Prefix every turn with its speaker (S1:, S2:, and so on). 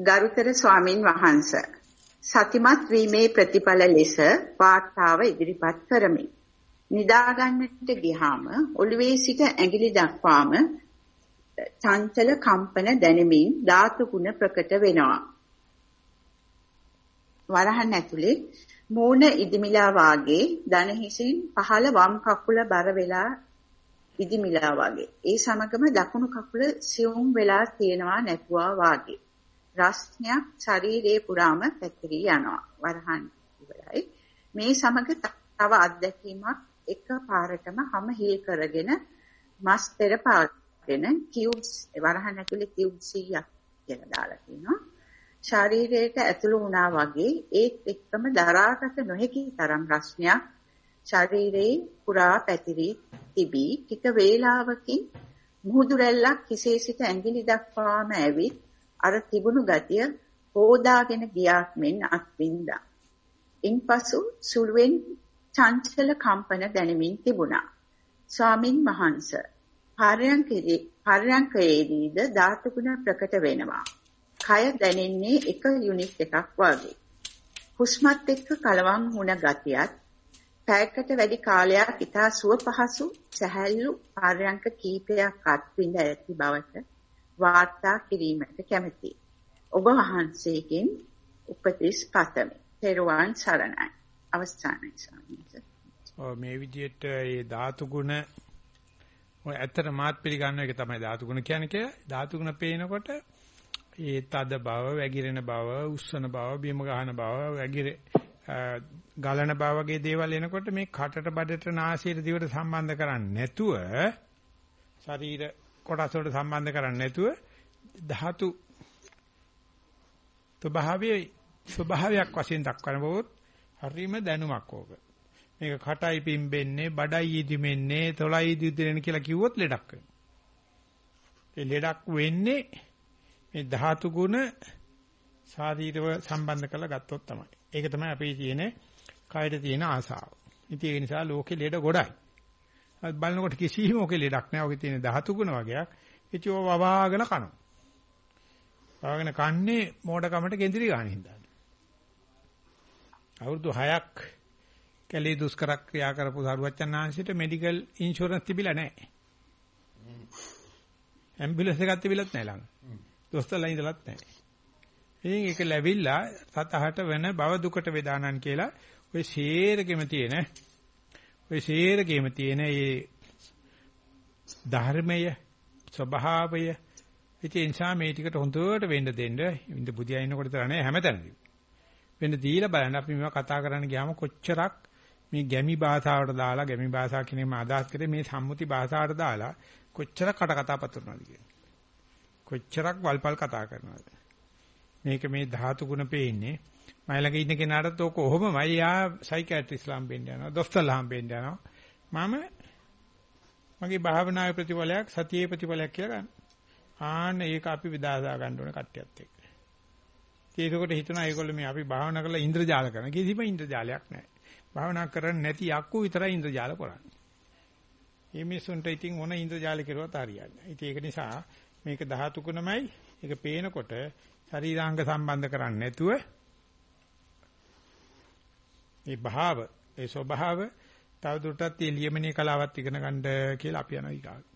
S1: ගරුතර ස්වාමින් වහන්සේ සතිමත් වීමේ ප්‍රතිඵල ලෙස වාර්තාව ඉදිරිපත් කරමි. නිදා ගන්නට ගියාම ඔළුවේ සිට ඇඟිලි දක්වාම චංචල කම්පන දැනෙමින් ධාතු ගුණ ප්‍රකට වෙනවා. වරහන් ඇතුලේ මූණ ඉදිමිලා වාගේ දන හිසින් පහළ වම් කකුල බර වෙලා ඉදිමිලා වාගේ. ඒ සමගම දකුණු කකුල සියුම් වෙලා තියෙනවා නැතුවා වාගේ. රස්නයක් ශරීරයේ පුරාම පැතිරී යනවා. වරහන් ඉවරයි. මේ සමග තව අත්දැකීමක් එක පාරටම හැම හිල් කරගෙන මස් පෙර පාගෙන කියුබ්ස් වරහන් ඇතුලේ කියුබ් 100ක් කියලා දාලා තිනවා. ශරීරයට ඇතුළු වුණා වගේ ඒත් එක්කම දරාගත නොහැකි තරම් රස්නයක් ශරීරයේ පුරා පැතිරී තිබී ටික වේලාවකින් මුහුදු රැල්ලක් හිසේ සිට ඇඟිලි දක්වාම ඇවිත් අර තිබුණු ගතිය හෝදාගෙන ගියාක් මෙන් අත්විඳා. ඉන්පසු සුළුවෙන් චංචල කම්පන දැනෙමින් තිබුණා. ස්වාමින් වහන්සේ පර්යංකයේදීද ධාතු ගුණ ප්‍රකට වෙනවා. කය දැනෙන්නේ එක යුනිට් එකක් වගේ. හුස්මත් එක්ක කලවම් වුණ ගතියත් පැයකට වැඩි කාලයක් ඉතා සුව පහසු සැහැල්ලු පර්යංක කීපයක් අත්විඳ ඇති බවට වාර්තා කිරීමට කැමැතියි. ඔබ වහන්සේගෙන් උපදෙස් පතමි. පෙරවන් සරණයි. අවස්ථානයි ස්වාමීනි.
S2: ඔව් මේ විදිහට මේ ධාතු ගුණ ඔය ඇත්තට මාත් පිළිගන්න එක තමයි ධාතු ගුණ කියන්නේ කියලා. ධාතු ගුණ පේනකොට ඒ තද බව, වැగిරෙන බව, උස්සන බව, බිම ගහන බව, වැగిරේ ගලන බව වගේ දේවල් එනකොට මේ කටට බඩට නාසයට දිවට සම්බන්ධ කරන්නේ නැතුව ශරීර කොටස් වලට සම්බන්ධ කරන්නේ නැතුව ධාතු ස්වභාවයේ ස්වභාවයක් වශයෙන් දක්වන බොත් හරීම දැනුමක් ඕක. මේක කටයි පිම්බෙන්නේ, බඩයි ඉදිමෙන්නේ, තොලයි ඉදිදෙන්නේ කියලා කිව්වොත් ලෙඩක් වෙනවා. ඒ ලෙඩක් වෙන්නේ මේ ධාතු ගුණ ශාරීරව සම්බන්ධ කරලා ගත්තොත් තමයි. ඒක තමයි අපේ තියෙන කයර තියෙන ආසාව. ඉතින් ඒ නිසා ලෝකේ ලෙඩ ගොඩයි. බලනකොට කිසිම ඔකේ ලෙඩක් නැහැ. ඔකේ තියෙන ධාතු ගුණ වගේක්. ඉතින් ඔය වවාගෙන කනවා. වවාගෙන කන්නේ මෝඩකමට කේන්ද්‍රී ගන්න හින්දා. අවුරුදු 6ක් කැලේ දුෂ්කර ක්‍රියා කරපු සරුවච්චන් ආංශිට මෙඩිකල් ඉන්ෂුරන්ස් තිබිලා නැහැ. ඇම්බියුලන්ස් එකක් තිබිලත් නැහැ ළඟ. දොස්තරලා ඉඳලත් නැහැ. ඉතින් ඒක ලැබිලා සතහට වෙන බව දුකට වේදානන් කියලා ඔය ශේරගෙම තියෙන ඔය ශේරගෙම තියෙන මේ ධර්මය ස්වභාවය. ඉතින් නිසා මේ ටිකට හොඳට වෙන්න දෙන්න. ඉඳ බුදියා ඉන්නකොට තරනේ හැමතැනදී වෙන්න දීලා බලන්න. අපි මේවා කතා කරන්න ගියාම කොච්චරක් මේ ගැමි භාෂාවට දාලා ගැමි භාෂාව කියන්නේ මා අදහස් කරේ මේ සම්මුති භාෂාවට දාලා කොච්චරක් කට කතා පතුරනවද කියන්නේ කොච්චරක් වල්පල් කතා කරනවද. මේක මේ ධාතු ගුණ පේන්නේ මම ළඟ ඉන්න කෙනාටත් ඕක ඔහොමමයි යා සයිකියාට්‍රිස්ලා හම්බෙන්න යනවා දොස්තරලා හම්බෙන්න යනවා මම මගේ භාවනාවේ ප්‍රතිඵලයක් සතියේ ප්‍රතිඵලයක් කියලා ගන්න. ආන්න ඒක අපි විදාසා ගන්න ඕන කට්ටියත් එක්ක. ඒකකොට හිතනවා ඒගොල්ලෝ මේ අපි භාවනා කරලා ඉන්ද්‍රජාල කරන කිසිම ඉන්ද්‍රජාලයක් නැහැ. භාවනා කරන්නේ නැති යක්කු විතරයි ඉන්ද්‍රජාල කරන්නේ. මේ මිනිසුන්ට ඉතින් ඕන ඉන්ද්‍රජාල කෙරුවත් හරියන්නේ. ඉතින් ඒක නිසා මේක ධාතු ගුණමයි. ඒක පේනකොට ශරීරාංග සම්බන්ධ කරන්නේ නැතුව මේ භාව ඒ ස්වභාව තවදුරටත් මේ ලියමනේ කලාවත් ඉගෙන ගන්න කියලා අපි යනවා ඊගාට.